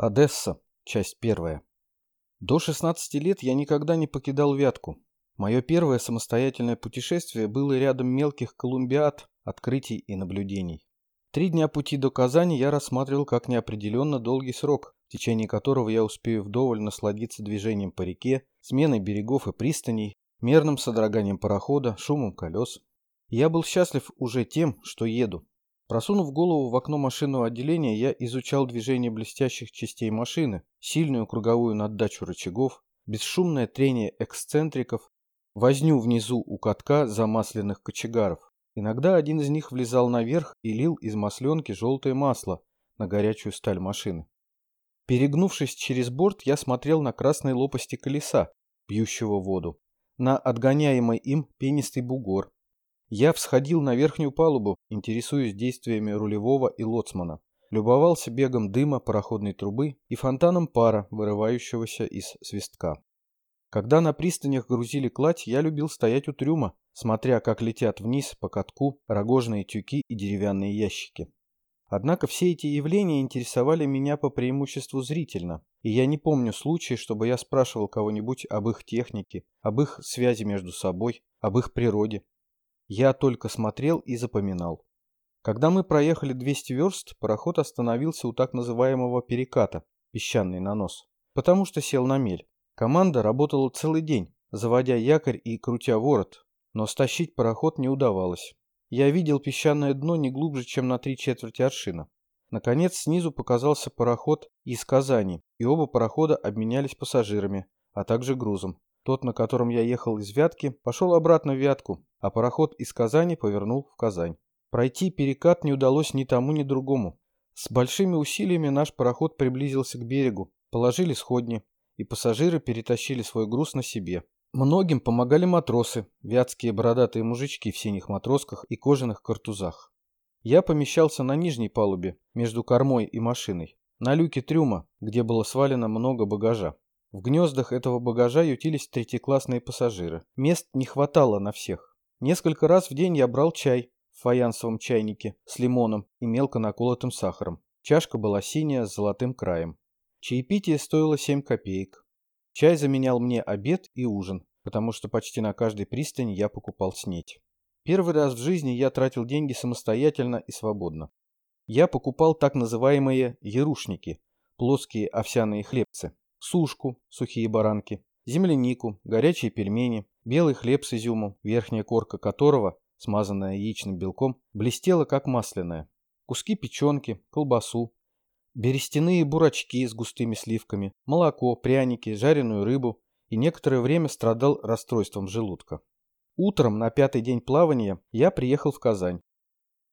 Одесса. Часть первая. До 16 лет я никогда не покидал Вятку. Мое первое самостоятельное путешествие было рядом мелких колумбиад, открытий и наблюдений. Три дня пути до Казани я рассматривал как неопределенно долгий срок, в течение которого я успею вдоволь насладиться движением по реке, сменой берегов и пристаней, мерным содроганием парохода, шумом колес. Я был счастлив уже тем, что еду, Просунув голову в окно машинного отделения, я изучал движение блестящих частей машины, сильную круговую наддачу рычагов, бесшумное трение эксцентриков, возню внизу у катка замасленных кочегаров. Иногда один из них влезал наверх и лил из масленки желтое масло на горячую сталь машины. Перегнувшись через борт, я смотрел на красные лопасти колеса, пьющего воду, на отгоняемый им пенистый бугор, я всходил на верхнюю палубу, интересуясь действиями рулевого и лоцмана. Любовался бегом дыма пароходной трубы и фонтаном пара, вырывающегося из свистка. Когда на пристанях грузили кладь, я любил стоять у трюма, смотря, как летят вниз по катку рогожные тюки и деревянные ящики. Однако все эти явления интересовали меня по преимуществу зрительно, и я не помню случая, чтобы я спрашивал кого-нибудь об их технике, об их связи между собой, об их природе, я только смотрел и запоминал. Когда мы проехали 200 верст, пароход остановился у так называемого переката, песчаный нанос, потому что сел на мель. Команда работала целый день, заводя якорь и крутя ворот, но стащить пароход не удавалось. Я видел песчаное дно не глубже, чем на три четверти аршина. Наконец, снизу показался пароход из Казани, и оба парохода обменялись пассажирами, а также грузом. Тот, на котором я ехал из Вятки, пошел обратно в Вятку, а пароход из Казани повернул в Казань. Пройти перекат не удалось ни тому, ни другому. С большими усилиями наш пароход приблизился к берегу, положили сходни, и пассажиры перетащили свой груз на себе. Многим помогали матросы, вятские бородатые мужички в синих матросках и кожаных картузах. Я помещался на нижней палубе, между кормой и машиной, на люке трюма, где было свалено много багажа. В гнездах этого багажа ютились третьеклассные пассажиры. Мест не хватало на всех. Несколько раз в день я брал чай в фаянсовом чайнике с лимоном и мелко наколотым сахаром. Чашка была синяя с золотым краем. Чаепитие стоило 7 копеек. Чай заменял мне обед и ужин, потому что почти на каждой пристани я покупал снеть. Первый раз в жизни я тратил деньги самостоятельно и свободно. Я покупал так называемые ярушники, плоские овсяные хлебцы, сушку, сухие баранки, землянику, горячие пельмени, белый хлеб с изюмом, верхняя корка которого, смазанная яичным белком, блестела как масляная, куски печенки, колбасу, берестяные бурачки с густыми сливками, молоко, пряники, жареную рыбу и некоторое время страдал расстройством желудка. Утром на пятый день плавания я приехал в Казань.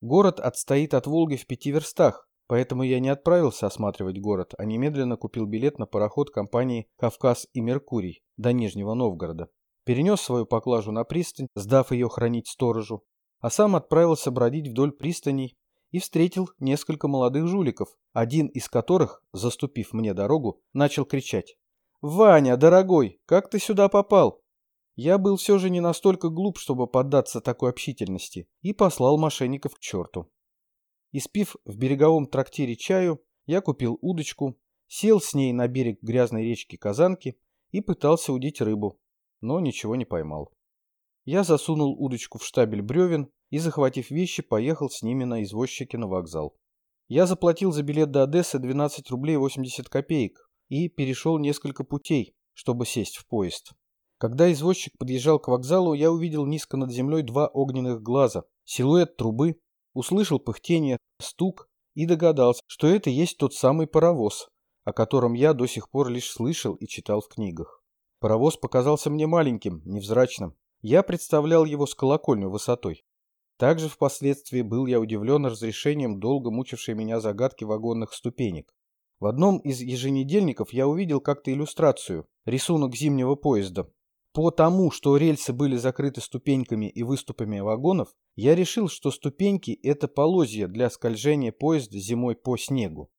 Город отстоит от Волги в пяти верстах, Поэтому я не отправился осматривать город, а немедленно купил билет на пароход компании «Кавказ и Меркурий» до Нижнего Новгорода. Перенес свою поклажу на пристань, сдав ее хранить сторожу, а сам отправился бродить вдоль пристаней и встретил несколько молодых жуликов, один из которых, заступив мне дорогу, начал кричать. «Ваня, дорогой, как ты сюда попал?» Я был все же не настолько глуп, чтобы поддаться такой общительности, и послал мошенников к черту. Испив в береговом трактире чаю, я купил удочку, сел с ней на берег грязной речки Казанки и пытался удить рыбу, но ничего не поймал. Я засунул удочку в штабель бревен и, захватив вещи, поехал с ними на извозчике на вокзал. Я заплатил за билет до Одессы 12 рублей 80 копеек и перешел несколько путей, чтобы сесть в поезд. Когда извозчик подъезжал к вокзалу, я увидел низко над землей два огненных глаза, силуэт трубы услышал пыхтение, стук и догадался, что это есть тот самый паровоз, о котором я до сих пор лишь слышал и читал в книгах. Паровоз показался мне маленьким, невзрачным. Я представлял его с колокольню высотой. Также впоследствии был я удивлен разрешением долго мучившей меня загадки вагонных ступенек. В одном из еженедельников я увидел как-то иллюстрацию, рисунок зимнего поезда, по тому, что рельсы были закрыты ступеньками и выступами вагонов, я решил, что ступеньки – это полозья для скольжения поезда зимой по снегу.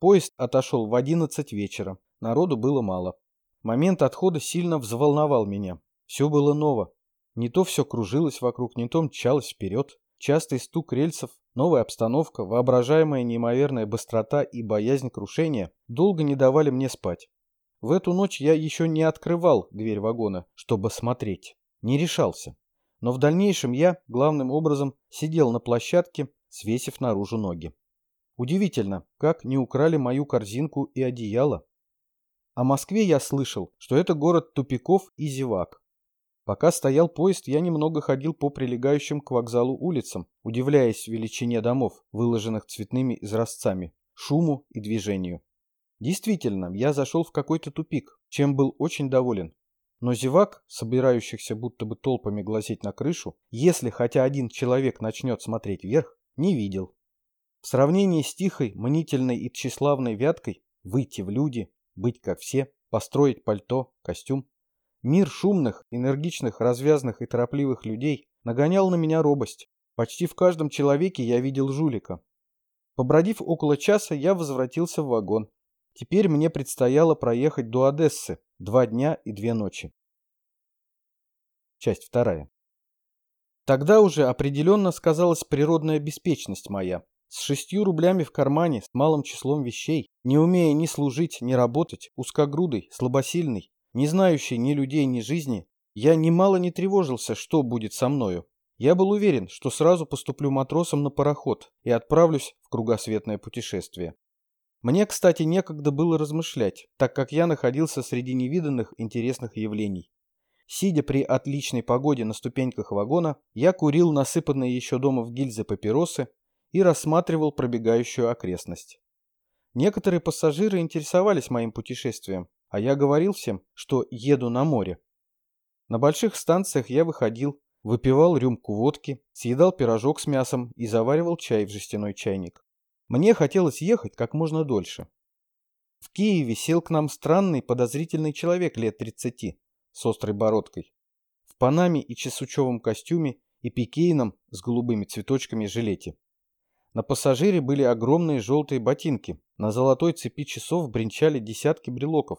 Поезд отошел в 11 вечера, народу было мало. Момент отхода сильно взволновал меня. Все было ново. Не то все кружилось вокруг, не то мчалось вперед. частый стук рельсов, новая обстановка, воображаемая неимоверная быстрота и боязнь крушения долго не давали мне спать. В эту ночь я еще не открывал дверь вагона, чтобы смотреть. Не решался. Но в дальнейшем я, главным образом, сидел на площадке, свесив наружу ноги. Удивительно, как не украли мою корзинку и одеяло. О Москве я слышал, что это город тупиков и зевак. Пока стоял поезд, я немного ходил по прилегающим к вокзалу улицам, удивляясь величине домов, выложенных цветными изразцами, шуму и движению. Действительно, я зашел в какой-то тупик, чем был очень доволен. Но зевак, собирающихся будто бы толпами глазеть на крышу, если хотя один человек начнет смотреть вверх, не видел. В сравнении с тихой, манительной и тщеславной вяткой выйти в люди, быть как все, построить пальто, костюм. Мир шумных, энергичных, развязных и торопливых людей нагонял на меня робость. Почти в каждом человеке я видел жулика. Побродив около часа, я возвратился в вагон. Теперь мне предстояло проехать до Одессы два дня и две ночи. Часть вторая. Тогда уже определенно сказалась природная беспечность моя. С шестью рублями в кармане, с малым числом вещей, не умея ни служить, ни работать, узкогрудый, слабосильный, не знающий ни людей, ни жизни, я немало не тревожился, что будет со мною. Я был уверен, что сразу поступлю матросом на пароход и отправлюсь в кругосветное путешествие. Мне, кстати, некогда было размышлять, так как я находился среди невиданных интересных явлений. Сидя при отличной погоде на ступеньках вагона, я курил насыпанные еще дома в гильзы папиросы и рассматривал пробегающую окрестность. Некоторые пассажиры интересовались моим путешествием, а я говорил всем, что еду на море. На больших станциях я выходил, выпивал рюмку водки, съедал пирожок с мясом и заваривал чай в жестяной чайник. Мне хотелось ехать как можно дольше. В Киеве сел к нам странный подозрительный человек лет 30 с острой бородкой. В панаме и чесучевом костюме и пикейном с голубыми цветочками жилете. На пассажире были огромные желтые ботинки. На золотой цепи часов бренчали десятки брелоков.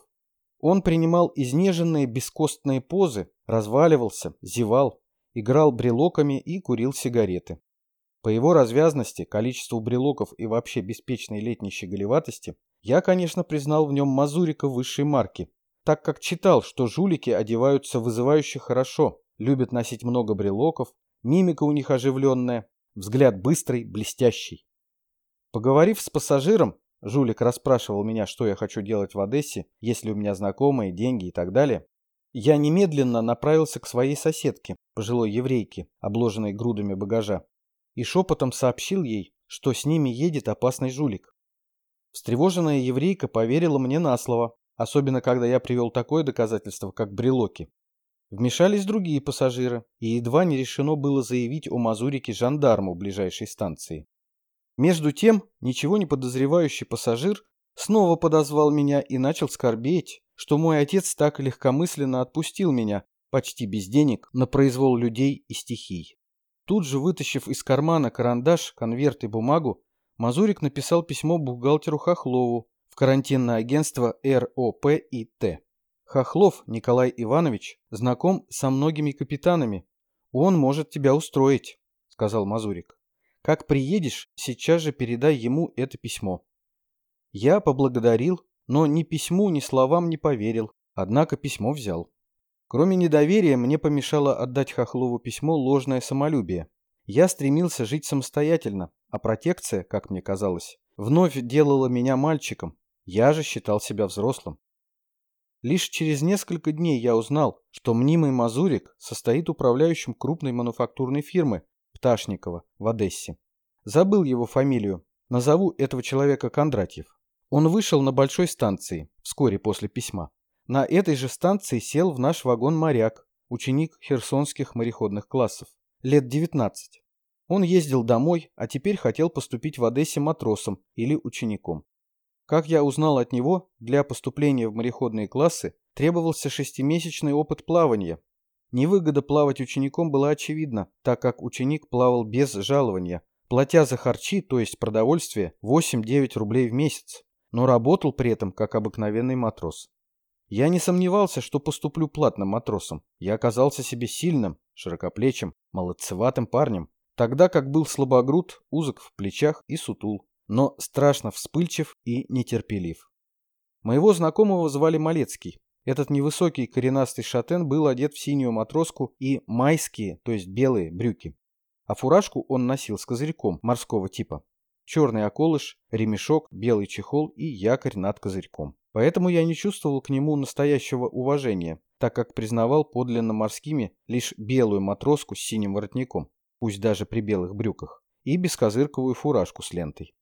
Он принимал изнеженные бескостные позы, разваливался, зевал, играл брелоками и курил сигареты. По его развязности, количеству брелоков и вообще беспечной летней щеголеватости, я, конечно, признал в нем мазурика высшей марки, так как читал, что жулики одеваются вызывающе хорошо, любят носить много брелоков, мимика у них оживленная, взгляд быстрый, блестящий. Поговорив с пассажиром, жулик расспрашивал меня, что я хочу делать в Одессе, есть ли у меня знакомые, деньги и так далее. Я немедленно направился к своей соседке, пожилой еврейке, обложенной грудами багажа и шепотом сообщил ей, что с ними едет опасный жулик. Встревоженная еврейка поверила мне на слово, особенно когда я привел такое доказательство, как брелоки. Вмешались другие пассажиры, и едва не решено было заявить о Мазурике жандарму ближайшей станции. Между тем, ничего не подозревающий пассажир снова подозвал меня и начал скорбеть, что мой отец так легкомысленно отпустил меня, почти без денег, на произвол людей и стихий. Тут же, вытащив из кармана карандаш, конверт и бумагу, Мазурик написал письмо бухгалтеру Хохлову в карантинное агентство РОП и Т. Хохлов Николай Иванович знаком со многими капитанами. Он может тебя устроить, сказал Мазурик. Как приедешь, сейчас же передай ему это письмо. Я поблагодарил, но ни письму, ни словам не поверил, однако письмо взял. Кроме недоверия, мне помешало отдать Хохлову письмо ложное самолюбие. Я стремился жить самостоятельно, а протекция, как мне казалось, вновь делала меня мальчиком. Я же считал себя взрослым. Лишь через несколько дней я узнал, что мнимый Мазурик состоит управляющим крупной мануфактурной фирмы Пташникова в Одессе. Забыл его фамилию. Назову этого человека Кондратьев. Он вышел на большой станции вскоре после письма. На этой же станции сел в наш вагон моряк, ученик херсонских мореходных классов, лет 19. Он ездил домой, а теперь хотел поступить в Одессе матросом или учеником. Как я узнал от него, для поступления в мореходные классы требовался шестимесячный опыт плавания. Невыгода плавать учеником была очевидна, так как ученик плавал без жалования, платя за харчи, то есть продовольствие, 8-9 рублей в месяц, но работал при этом как обыкновенный матрос. Я не сомневался, что поступлю платным матросом. Я оказался себе сильным, широкоплечим, молодцеватым парнем, тогда как был слабогруд, узок в плечах и сутул, но страшно вспыльчив и нетерпелив. Моего знакомого звали Малецкий. Этот невысокий коренастый шатен был одет в синюю матроску и майские, то есть белые, брюки. А фуражку он носил с козырьком морского типа. Черный околыш, ремешок, белый чехол и якорь над козырьком. Поэтому я не чувствовал к нему настоящего уважения, так как признавал подлинно морскими лишь белую матроску с синим воротником, пусть даже при белых брюках, и бескозырковую фуражку с лентой.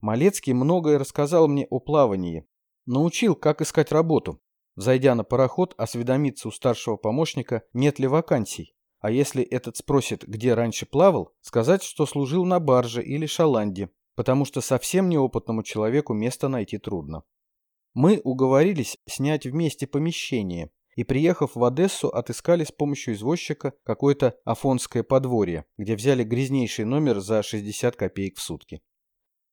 Малецкий многое рассказал мне о плавании, научил, как искать работу, зайдя на пароход, осведомиться у старшего помощника, нет ли вакансий, а если этот спросит, где раньше плавал, сказать, что служил на барже или шаланде, потому что совсем неопытному человеку место найти трудно. Мы уговорились снять вместе помещение и, приехав в Одессу, отыскали с помощью извозчика какое-то афонское подворье, где взяли грязнейший номер за 60 копеек в сутки.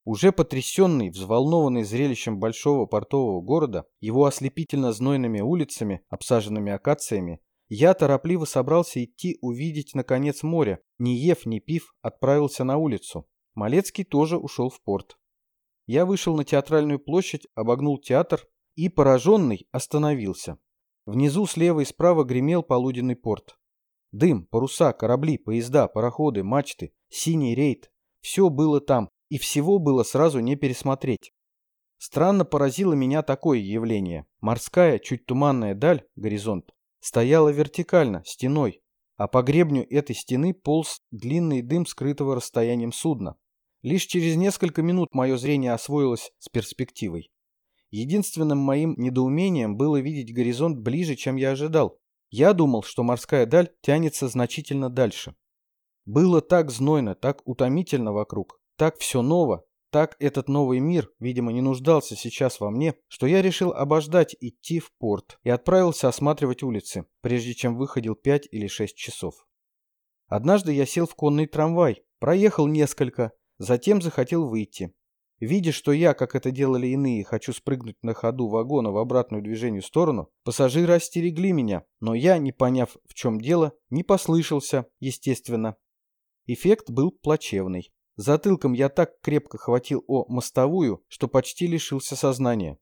Уже потрясенный, взволнованный зрелищем большого портового города, его ослепительно знойными улицами, обсаженными акациями, я торопливо собрался идти увидеть, наконец, море. Не ев, не пив, отправился на улицу. Малецкий тоже ушел в порт. Я вышел на театральную площадь, обогнул театр и, пораженный, остановился. Внизу слева и справа гремел полуденный порт. Дым, паруса, корабли, поезда, пароходы, мачты, синий рейд. Все было там, и всего было сразу не пересмотреть. Странно поразило меня такое явление. Морская, чуть туманная даль, горизонт, стояла вертикально, стеной, а по гребню этой стены полз длинный дым скрытого расстоянием судна. Лишь через несколько минут мое зрение освоилось с перспективой. Единственным моим недоумением было видеть горизонт ближе, чем я ожидал. Я думал, что морская даль тянется значительно дальше. Было так знойно, так утомительно вокруг, так все ново, так этот новый мир, видимо, не нуждался сейчас во мне, что я решил обождать идти в порт и отправился осматривать улицы, прежде чем выходил пять или шесть часов. Однажды я сел в конный трамвай, проехал несколько, Затем захотел выйти. Видя, что я, как это делали иные, хочу спрыгнуть на ходу вагона в обратную движению сторону, пассажиры остерегли меня, но я, не поняв, в чем дело, не послышался, естественно. Эффект был плачевный. Затылком я так крепко хватил о мостовую, что почти лишился сознания.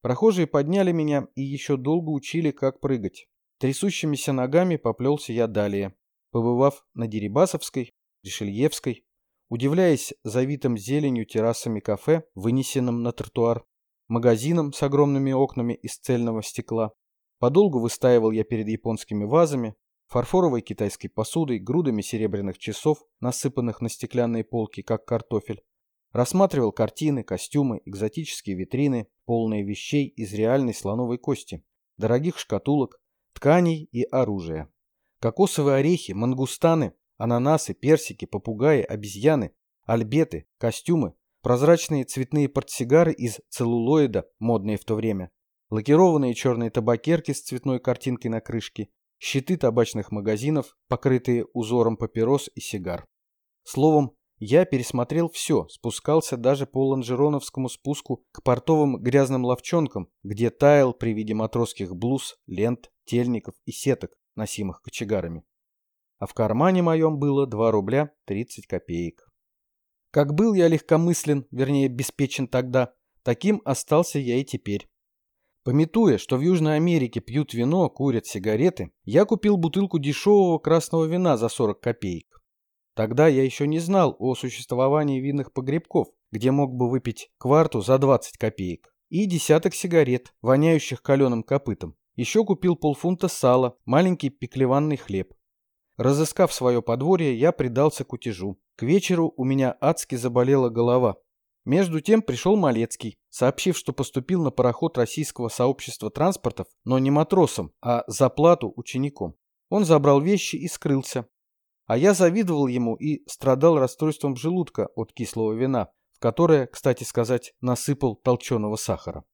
Прохожие подняли меня и еще долго учили, как прыгать. Трясущимися ногами поплелся я далее, побывав на Дерибасовской, Решельевской, удивляясь завитым зеленью террасами кафе, вынесенным на тротуар, магазином с огромными окнами из цельного стекла. Подолгу выстаивал я перед японскими вазами, фарфоровой китайской посудой, грудами серебряных часов, насыпанных на стеклянные полки, как картофель. Рассматривал картины, костюмы, экзотические витрины, полные вещей из реальной слоновой кости, дорогих шкатулок, тканей и оружия. Кокосовые орехи, мангустаны, Ананасы, персики, попугаи, обезьяны, альбеты, костюмы, прозрачные цветные портсигары из целлулоида, модные в то время, лакированные черные табакерки с цветной картинкой на крышке, щиты табачных магазинов, покрытые узором папирос и сигар. Словом, я пересмотрел все, спускался даже по лонжероновскому спуску к портовым грязным ловчонкам, где таял при виде матросских блуз, лент, тельников и сеток, носимых кочегарами а в кармане моем было 2 рубля 30 копеек. Как был я легкомыслен, вернее, беспечен тогда, таким остался я и теперь. Пометуя, что в Южной Америке пьют вино, курят сигареты, я купил бутылку дешевого красного вина за 40 копеек. Тогда я еще не знал о существовании винных погребков, где мог бы выпить кварту за 20 копеек, и десяток сигарет, воняющих каленым копытом. Еще купил полфунта сала, маленький пеклеванный хлеб. Разыскав свое подворье, я предался кутежу. К вечеру у меня адски заболела голова. Между тем пришел Малецкий, сообщив, что поступил на пароход Российского сообщества транспортов, но не матросом, а за плату учеником. Он забрал вещи и скрылся. А я завидовал ему и страдал расстройством желудка от кислого вина, в которое, кстати сказать, насыпал толченого сахара.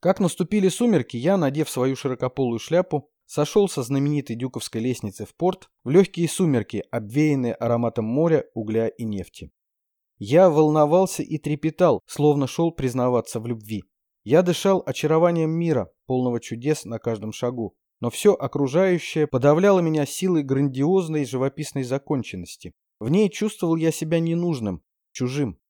Как наступили сумерки, я, надев свою широкополую шляпу, сошел со знаменитой Дюковской лестницы в порт в легкие сумерки, обвеянные ароматом моря, угля и нефти. Я волновался и трепетал, словно шел признаваться в любви. Я дышал очарованием мира, полного чудес на каждом шагу, но все окружающее подавляло меня силой грандиозной живописной законченности. В ней чувствовал я себя ненужным, чужим.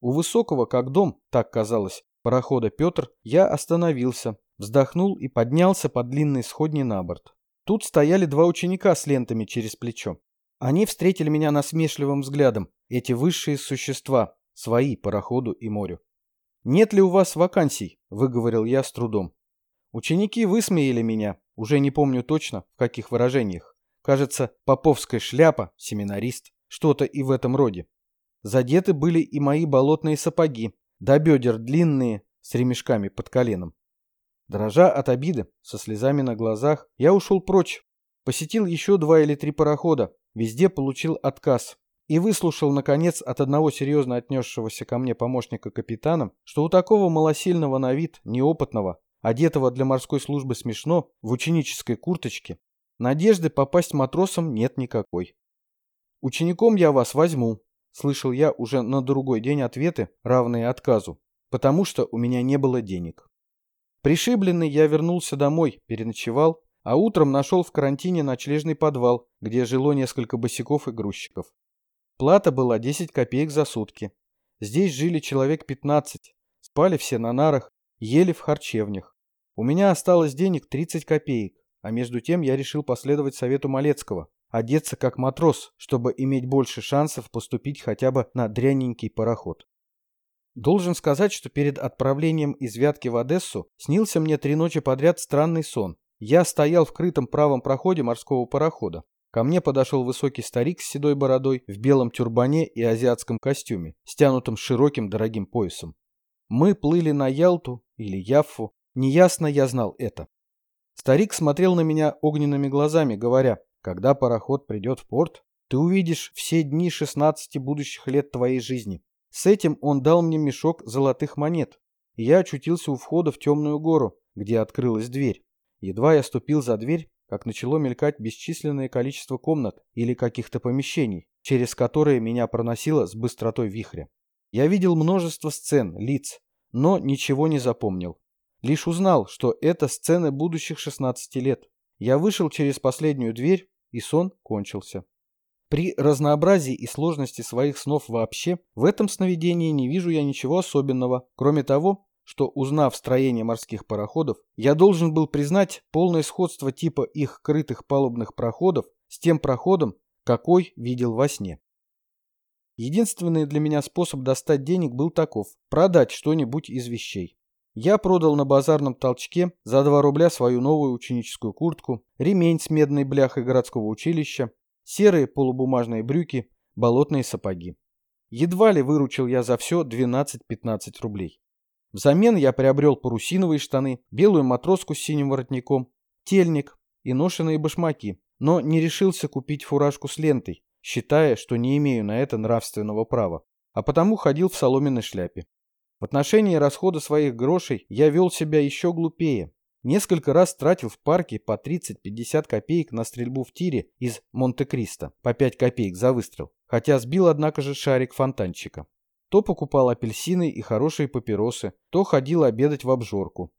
У высокого, как дом, так казалось, парохода Петр, я остановился, вздохнул и поднялся по длинной сходне на борт. Тут стояли два ученика с лентами через плечо. Они встретили меня насмешливым взглядом, эти высшие существа, свои пароходу и морю. «Нет ли у вас вакансий?» – выговорил я с трудом. Ученики высмеяли меня, уже не помню точно, в каких выражениях. Кажется, поповская шляпа, семинарист, что-то и в этом роде. Задеты были и мои болотные сапоги, до бедер длинные, с ремешками под коленом. Дрожа от обиды, со слезами на глазах, я ушел прочь. Посетил еще два или три парохода, везде получил отказ. И выслушал, наконец, от одного серьезно отнесшегося ко мне помощника капитана, что у такого малосильного на вид, неопытного, одетого для морской службы смешно, в ученической курточке, надежды попасть матросом нет никакой. «Учеником я вас возьму», — слышал я уже на другой день ответы, равные отказу, потому что у меня не было денег. Пришибленный я вернулся домой, переночевал, а утром нашел в карантине ночлежный подвал, где жило несколько босиков и грузчиков. Плата была 10 копеек за сутки. Здесь жили человек 15, спали все на нарах, ели в харчевнях. У меня осталось денег 30 копеек, а между тем я решил последовать совету Малецкого, одеться как матрос, чтобы иметь больше шансов поступить хотя бы на дряненький пароход. Должен сказать, что перед отправлением из Вятки в Одессу снился мне три ночи подряд странный сон. Я стоял в крытом правом проходе морского парохода. Ко мне подошел высокий старик с седой бородой в белом тюрбане и азиатском костюме, стянутым широким дорогим поясом. Мы плыли на Ялту или Яффу, неясно я знал это. Старик смотрел на меня огненными глазами, говоря, когда пароход придет в порт, ты увидишь все дни 16 будущих лет твоей жизни. С этим он дал мне мешок золотых монет, я очутился у входа в темную гору, где открылась дверь. Едва я ступил за дверь, как начало мелькать бесчисленное количество комнат или каких-то помещений, через которые меня проносило с быстротой вихря. Я видел множество сцен, лиц, но ничего не запомнил. Лишь узнал, что это сцены будущих 16 лет. Я вышел через последнюю дверь, и сон кончился. При разнообразии и сложности своих снов вообще, в этом сновидении не вижу я ничего особенного, кроме того, что, узнав строение морских пароходов, я должен был признать полное сходство типа их крытых палубных проходов с тем проходом, какой видел во сне. Единственный для меня способ достать денег был таков – продать что-нибудь из вещей. Я продал на базарном толчке за 2 рубля свою новую ученическую куртку, ремень с медной бляхой городского училища, серые полубумажные брюки, болотные сапоги. Едва ли выручил я за все 12-15 рублей. Взамен я приобрел парусиновые штаны, белую матроску с синим воротником, тельник и ношеные башмаки, но не решился купить фуражку с лентой, считая, что не имею на это нравственного права, а потому ходил в соломенной шляпе. В отношении расхода своих грошей я вел себя еще глупее, Несколько раз тратил в парке по 30-50 копеек на стрельбу в тире из Монте-Кристо, по 5 копеек за выстрел, хотя сбил, однако же, шарик фонтанчика. То покупал апельсины и хорошие папиросы, то ходил обедать в обжорку.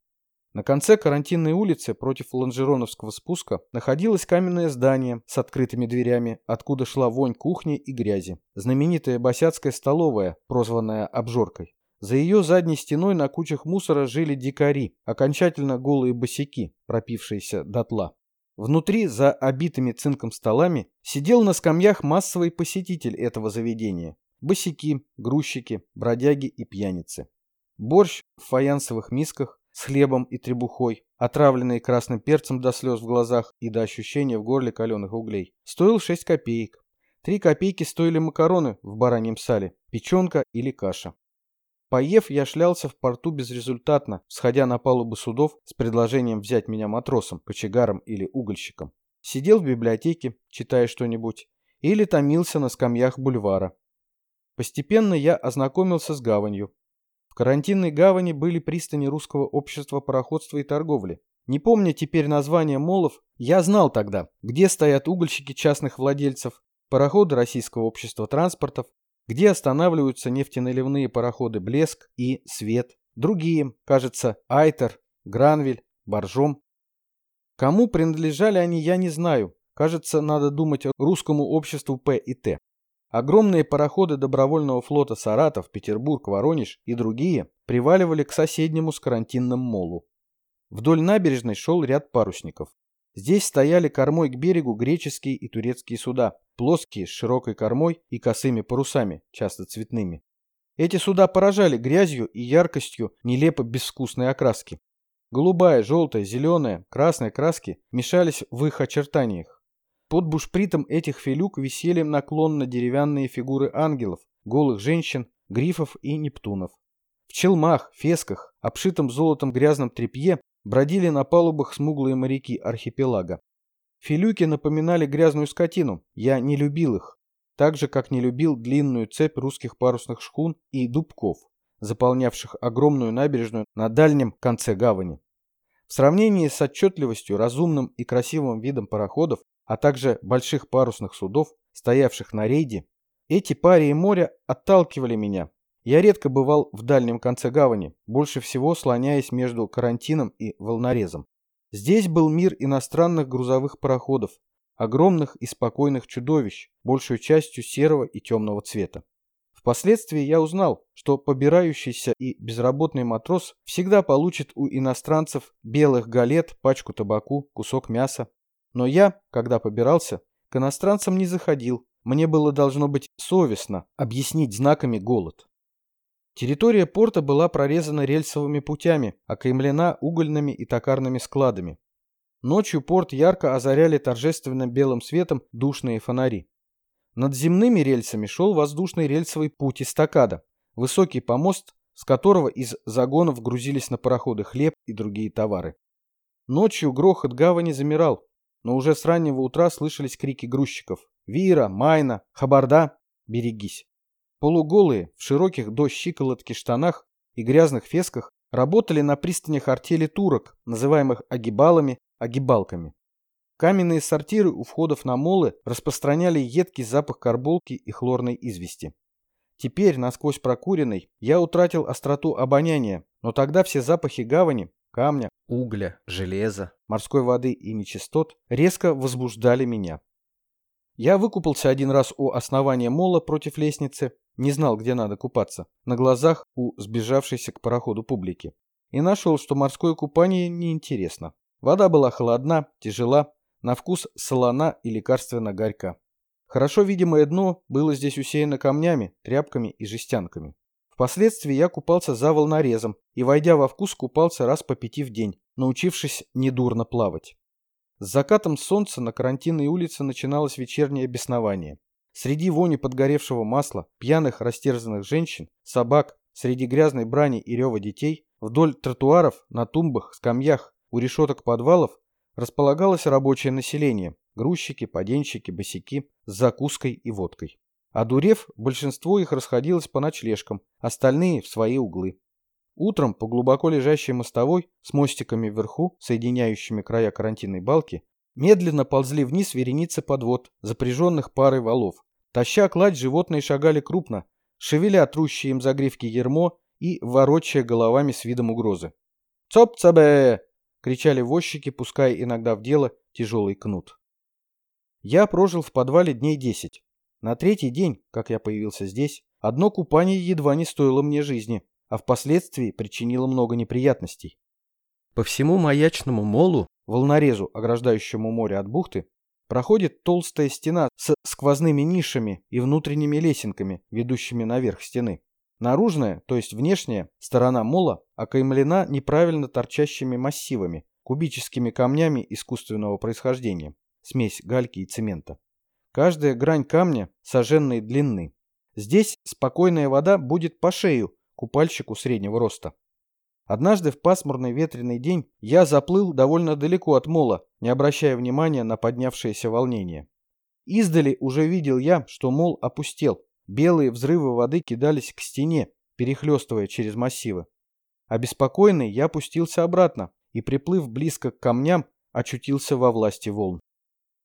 На конце карантинной улицы против Ланжероновского спуска находилось каменное здание с открытыми дверями, откуда шла вонь кухни и грязи. Знаменитая босяцкая столовая, прозванная обжоркой. За ее задней стеной на кучах мусора жили дикари, окончательно голые босяки, пропившиеся дотла. Внутри, за обитыми цинком столами, сидел на скамьях массовый посетитель этого заведения. Босяки, грузчики, бродяги и пьяницы. Борщ в фаянсовых мисках с хлебом и требухой, отравленный красным перцем до слез в глазах и до ощущения в горле каленых углей, стоил 6 копеек. 3 копейки стоили макароны в бараньем сале, печенка или каша. Поев, я шлялся в порту безрезультатно, сходя на палубы судов с предложением взять меня матросом, кочегаром или угольщиком. Сидел в библиотеке, читая что-нибудь, или томился на скамьях бульвара. Постепенно я ознакомился с гаванью. В карантинной гавани были пристани русского общества пароходства и торговли. Не помня теперь название молов, я знал тогда, где стоят угольщики частных владельцев, пароходы Российского общества транспортов, где останавливаются нефтеналивные пароходы «Блеск» и «Свет», другие, кажется, «Айтер», «Гранвель», «Боржом». Кому принадлежали они, я не знаю. Кажется, надо думать русскому обществу П и Т. Огромные пароходы добровольного флота Саратов, Петербург, Воронеж и другие приваливали к соседнему с карантинным молу. Вдоль набережной шел ряд парусников. Здесь стояли кормой к берегу греческие и турецкие суда, плоские, с широкой кормой и косыми парусами, часто цветными. Эти суда поражали грязью и яркостью нелепо безвкусной окраски. Голубая, желтая, зеленая, красная краски мешались в их очертаниях. Под бушпритом этих филюк висели наклонно деревянные фигуры ангелов, голых женщин, грифов и нептунов. В челмах, фесках, обшитом золотом грязном тряпье бродили на палубах смуглые моряки архипелага. Филюки напоминали грязную скотину, я не любил их, так же, как не любил длинную цепь русских парусных шхун и дубков, заполнявших огромную набережную на дальнем конце гавани. В сравнении с отчетливостью, разумным и красивым видом пароходов, а также больших парусных судов, стоявших на рейде, эти парии моря отталкивали меня, я редко бывал в дальнем конце гавани, больше всего слоняясь между карантином и волнорезом. Здесь был мир иностранных грузовых пароходов, огромных и спокойных чудовищ, большей частью серого и темного цвета. Впоследствии я узнал, что побирающийся и безработный матрос всегда получит у иностранцев белых галет, пачку табаку, кусок мяса. Но я, когда побирался, к иностранцам не заходил, мне было должно быть совестно объяснить знаками голод. Территория порта была прорезана рельсовыми путями, окаймлена угольными и токарными складами. Ночью порт ярко озаряли торжественным белым светом душные фонари. Над земными рельсами шел воздушный рельсовый путь эстакада, высокий помост, с которого из загонов грузились на пароходы хлеб и другие товары. Ночью грохот гавани замирал, но уже с раннего утра слышались крики грузчиков. «Вира! Майна! Хабарда! Берегись!» Полуголые, в широких до щиколотки штанах и грязных фесках работали на пристанях артели турок, называемых агибалами, агибалками. Каменные сортиры у входов на молы распространяли едкий запах карболки и хлорной извести. Теперь, насквозь прокуренный, я утратил остроту обоняния, но тогда все запахи гавани, камня, угля, железа, морской воды и нечистот резко возбуждали меня. Я выкупался один раз у основания мола против лестницы, не знал, где надо купаться, на глазах у сбежавшейся к пароходу публики. И нашел, что морское купание неинтересно. Вода была холодна, тяжела, на вкус солона и лекарственно горька. Хорошо видимое дно было здесь усеяно камнями, тряпками и жестянками. Впоследствии я купался за волнорезом и, войдя во вкус, купался раз по пяти в день, научившись недурно плавать. С закатом солнца на карантинной улице начиналось вечернее беснование. Среди вони подгоревшего масла, пьяных растерзанных женщин, собак, среди грязной брани и рева детей, вдоль тротуаров, на тумбах, скамьях, у решеток подвалов располагалось рабочее население, грузчики, поденщики, босяки, с закуской и водкой. Одурев, большинство их расходилось по ночлежкам, остальные в свои углы. Утром по глубоко лежащей мостовой с мостиками вверху, соединяющими края карантинной балки, медленно ползли вниз вереницы подвод, запряженных парой валов. Таща кладь, животные шагали крупно, шевеля трущие им загривки ермо и ворочая головами с видом угрозы. «Цоп-цабе!» — кричали возчики, пуская иногда в дело тяжелый кнут. Я прожил в подвале дней десять. На третий день, как я появился здесь, одно купание едва не стоило мне жизни а впоследствии причинило много неприятностей. По всему маячному молу, волнорезу, ограждающему море от бухты, проходит толстая стена с сквозными нишами и внутренними лесенками, ведущими наверх стены. Наружная, то есть внешняя, сторона мола окаймлена неправильно торчащими массивами, кубическими камнями искусственного происхождения, смесь гальки и цемента. Каждая грань камня сожженной длины. Здесь спокойная вода будет по шею купальщику среднего роста. Однажды в пасмурный ветреный день я заплыл довольно далеко от мола, не обращая внимания на поднявшееся волнение. Издали уже видел я, что мол опустел. Белые взрывы воды кидались к стене, перехлестывая через массивы. Обеспокоенный я опустился обратно и, приплыв близко к камням, очутился во власти волн.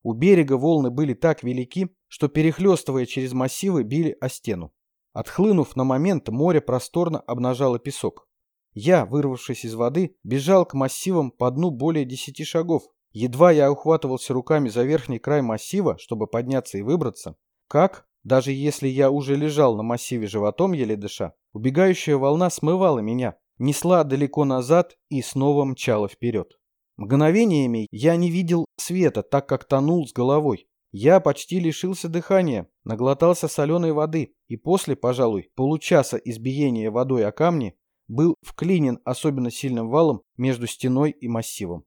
У берега волны были так велики, что, перехлестывая через массивы, били о стену. Отхлынув на момент, море просторно обнажало песок. Я, вырвавшись из воды, бежал к массивам по дну более десяти шагов. Едва я ухватывался руками за верхний край массива, чтобы подняться и выбраться, как, Даже если я уже лежал на массиве животом, еле дыша, убегающая волна смывала меня, несла далеко назад и снова мчала вперед. Мгновениями я не видел света, так как тонул с головой. Я почти лишился дыхания, наглотался соленой воды и после, пожалуй, получаса избиения водой о камни был вклинен особенно сильным валом между стеной и массивом.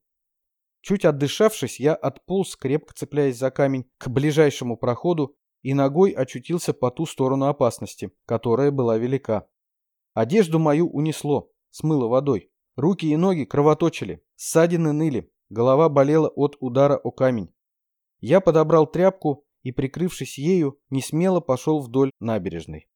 Чуть отдышавшись, я отполз, крепко цепляясь за камень, к ближайшему проходу и ногой очутился по ту сторону опасности, которая была велика. Одежду мою унесло, смыло водой. Руки и ноги кровоточили, ссадины ныли, голова болела от удара о камень. Я подобрал тряпку и, прикрывшись ею, несмело пошел вдоль набережной.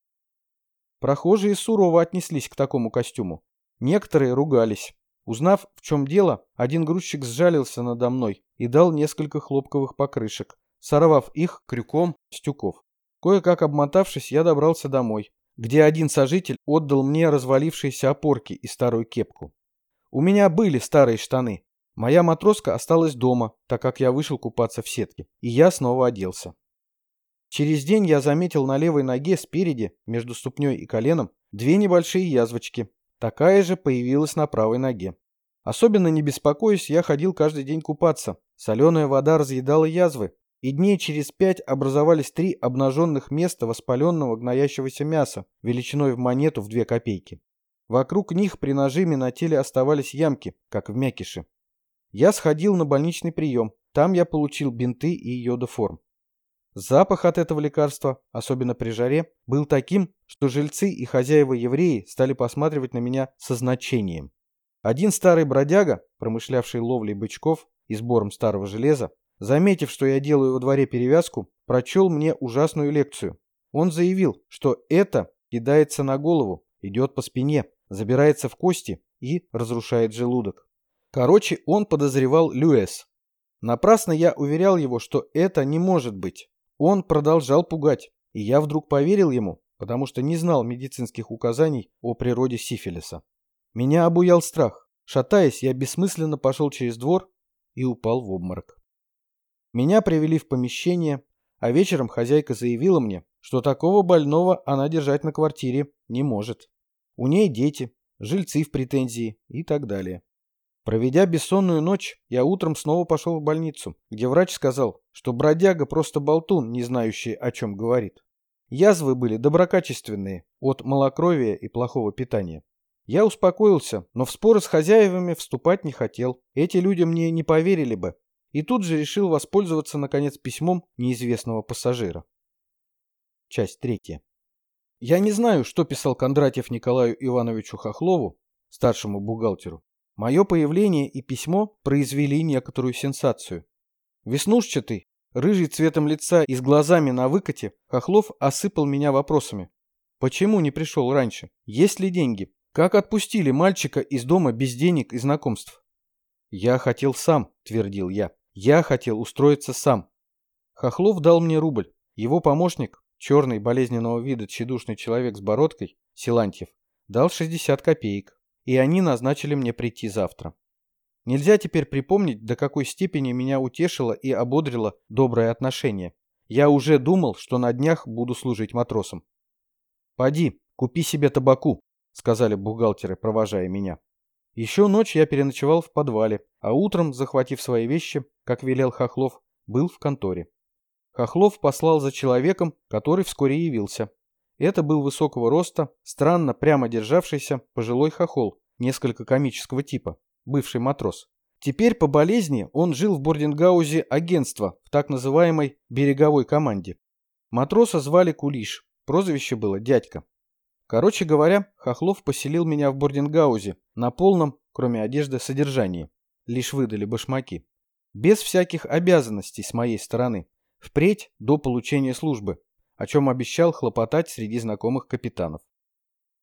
Прохожие сурово отнеслись к такому костюму. Некоторые ругались. Узнав, в чем дело, один грузчик сжалился надо мной и дал несколько хлопковых покрышек, сорвав их крюком с тюков. Кое-как обмотавшись, я добрался домой, где один сожитель отдал мне развалившиеся опорки и старую кепку. У меня были старые штаны. Моя матроска осталась дома, так как я вышел купаться в сетке, и я снова оделся. Через день я заметил на левой ноге спереди, между ступней и коленом, две небольшие язвочки. Такая же появилась на правой ноге. Особенно не беспокоясь, я ходил каждый день купаться. Соленая вода разъедала язвы, и дней через пять образовались три обнаженных места воспаленного гноящегося мяса, величиной в монету в две копейки. Вокруг них при нажиме на теле оставались ямки, как в мякише. Я сходил на больничный прием, там я получил бинты и йодоформ. Запах от этого лекарства, особенно при жаре, был таким, что жильцы и хозяева-евреи стали посматривать на меня со значением. Один старый бродяга, промышлявший ловлей бычков и сбором старого железа, Заметив, что я делаю во дворе перевязку, прочел мне ужасную лекцию. Он заявил, что это кидается на голову, идет по спине, забирается в кости и разрушает желудок. Короче, он подозревал Люэс. Напрасно я уверял его, что это не может быть. Он продолжал пугать, и я вдруг поверил ему, потому что не знал медицинских указаний о природе сифилиса. Меня обуял страх. Шатаясь, я бессмысленно пошел через двор и упал в обморок. Меня привели в помещение, а вечером хозяйка заявила мне, что такого больного она держать на квартире не может. У ней дети, жильцы в претензии и так далее. Проведя бессонную ночь, я утром снова пошел в больницу, где врач сказал, что бродяга просто болтун, не знающий, о чем говорит. Язвы были доброкачественные, от малокровия и плохого питания. Я успокоился, но в споры с хозяевами вступать не хотел. Эти люди мне не поверили бы, и тут же решил воспользоваться, наконец, письмом неизвестного пассажира. Часть третья. Я не знаю, что писал Кондратьев Николаю Ивановичу Хохлову, старшему бухгалтеру. Мое появление и письмо произвели некоторую сенсацию. Веснушчатый, рыжий цветом лица и с глазами на выкате, Хохлов осыпал меня вопросами. Почему не пришел раньше? Есть ли деньги? Как отпустили мальчика из дома без денег и знакомств? «Я хотел сам», — твердил я. Я хотел устроиться сам. Хохлов дал мне рубль. Его помощник, черный болезненного вида тщедушный человек с бородкой, Силантьев, дал 60 копеек. И они назначили мне прийти завтра. Нельзя теперь припомнить, до какой степени меня утешило и ободрило доброе отношение. Я уже думал, что на днях буду служить матросом. «Поди, купи себе табаку», — сказали бухгалтеры, провожая меня. Еще ночь я переночевал в подвале, а утром, захватив свои вещи, как велел Хохлов, был в конторе. Хохлов послал за человеком, который вскоре явился. Это был высокого роста, странно прямо державшийся пожилой хохол, несколько комического типа, бывший матрос. Теперь по болезни он жил в Бордингаузе агентства в так называемой «береговой команде». Матроса звали Кулиш, прозвище было «дядька». Короче говоря, Хохлов поселил меня в бордингаузе на полном, кроме одежды, содержании. Лишь выдали башмаки. Без всяких обязанностей с моей стороны. Впредь до получения службы, о чем обещал хлопотать среди знакомых капитанов.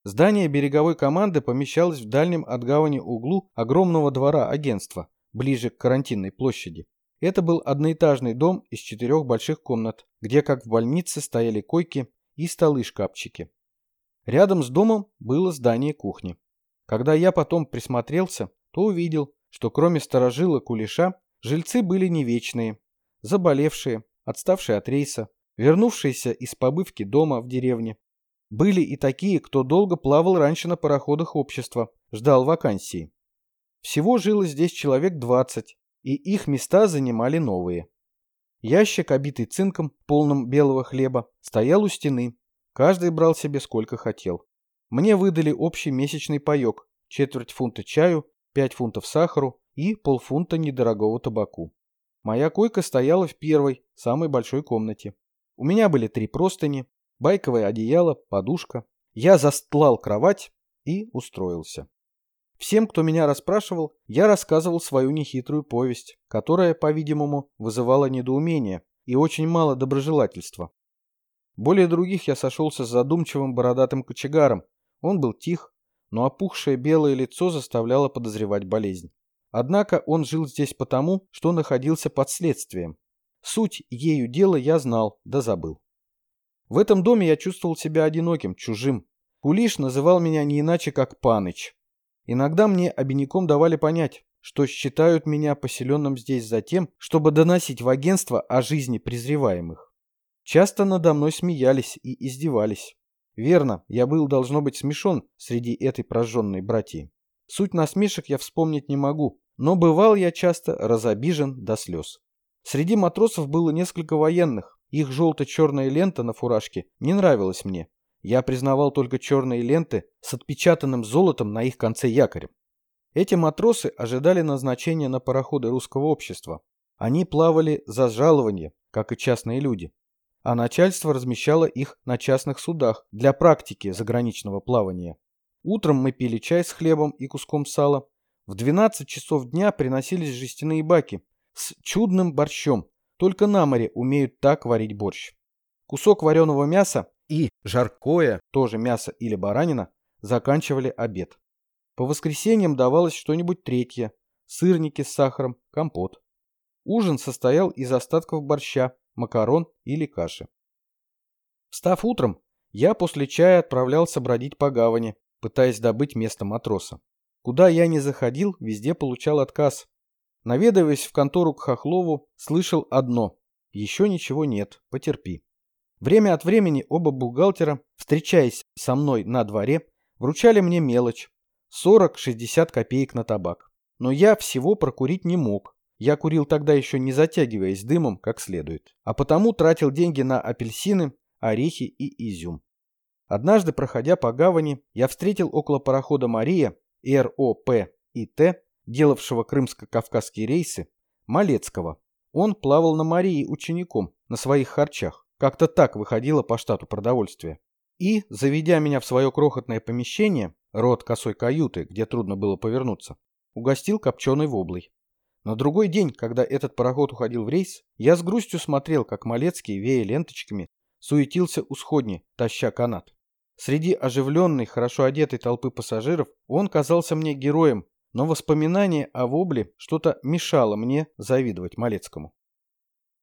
Здание береговой команды помещалось в дальнем от гавани углу огромного двора агентства, ближе к карантинной площади. Это был одноэтажный дом из четырех больших комнат, где, как в больнице, стояли койки и столы-шкафчики. Рядом с домом было здание кухни. Когда я потом присмотрелся, то увидел, что кроме сторожила кулеша, жильцы были не вечные, заболевшие, отставшие от рейса, вернувшиеся из побывки дома в деревне. Были и такие, кто долго плавал раньше на пароходах общества, ждал вакансии. Всего жило здесь человек 20, и их места занимали новые. Ящик, обитый цинком, полным белого хлеба, стоял у стены. Каждый брал себе сколько хотел. Мне выдали общий месячный паек, четверть фунта чаю, пять фунтов сахару и полфунта недорогого табаку. Моя койка стояла в первой, самой большой комнате. У меня были три простыни, байковое одеяло, подушка. Я застлал кровать и устроился. Всем, кто меня расспрашивал, я рассказывал свою нехитрую повесть, которая, по-видимому, вызывала недоумение и очень мало доброжелательства. Более других я сошелся с задумчивым бородатым кочегаром. Он был тих, но опухшее белое лицо заставляло подозревать болезнь. Однако он жил здесь потому, что находился под следствием. Суть ею дела я знал, да забыл. В этом доме я чувствовал себя одиноким, чужим. Кулиш называл меня не иначе, как Паныч. Иногда мне обиняком давали понять, что считают меня поселенным здесь за тем, чтобы доносить в агентство о жизни презреваемых. Часто надо мной смеялись и издевались. Верно, я был, должно быть, смешон среди этой прожженной братьи. Суть насмешек я вспомнить не могу, но бывал я часто разобижен до слез. Среди матросов было несколько военных. Их желто-черная лента на фуражке не нравилась мне. Я признавал только черные ленты с отпечатанным золотом на их конце якорем. Эти матросы ожидали назначения на пароходы русского общества. Они плавали за жалование, как и частные люди. А начальство размещало их на частных судах для практики заграничного плавания. Утром мы пили чай с хлебом и куском сала. В 12 часов дня приносились жестяные баки с чудным борщом. Только на море умеют так варить борщ. Кусок вареного мяса и жаркое, тоже мясо или баранина, заканчивали обед. По воскресеньям давалось что-нибудь третье. Сырники с сахаром, компот. Ужин состоял из остатков борща, макарон или каши. Встав утром, я после чая отправлялся бродить по гавани, пытаясь добыть место матроса. Куда я не заходил, везде получал отказ. Наведываясь в контору к Хохлову, слышал одно. Еще ничего нет, потерпи. Время от времени оба бухгалтера, встречаясь со мной на дворе, вручали мне мелочь. 40-60 копеек на табак. Но я всего прокурить не мог. Я курил тогда еще не затягиваясь дымом как следует. А потому тратил деньги на апельсины, орехи и изюм. Однажды, проходя по гавани, я встретил около парохода «Мария» РОП и Т, делавшего крымско-кавказские рейсы, Малецкого. Он плавал на Марии учеником, на своих харчах. Как-то так выходило по штату продовольствия. И, заведя меня в свое крохотное помещение, рот косой каюты, где трудно было повернуться, угостил копченой воблой. На другой день, когда этот пароход уходил в рейс, я с грустью смотрел, как Малецкий, вея ленточками, суетился у сходни, таща канат. Среди оживленной, хорошо одетой толпы пассажиров он казался мне героем, но воспоминание о вобле что-то мешало мне завидовать Малецкому.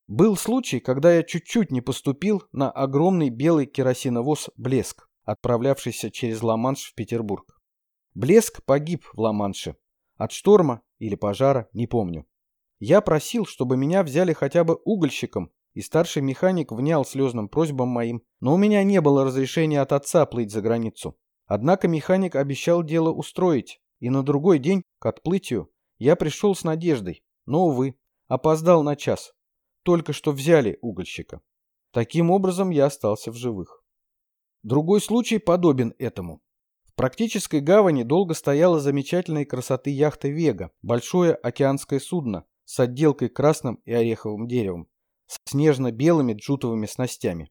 Был случай, когда я чуть-чуть не поступил на огромный белый керосиновоз «Блеск», отправлявшийся через Ла-Манш в Петербург. «Блеск» погиб в Ла-Манше. От шторма или пожара, не помню. Я просил, чтобы меня взяли хотя бы угольщиком и старший механик внял слезным просьбам моим, но у меня не было разрешения от отца плыть за границу. Однако механик обещал дело устроить, и на другой день, к отплытию, я пришел с надеждой, но, увы, опоздал на час. Только что взяли угольщика. Таким образом я остался в живых. Другой случай подобен этому. В практической гавани долго стояла замечательной красоты яхта «Вега», большое океанское судно с отделкой красным и ореховым деревом с снежно-белыми джутовыми снастями.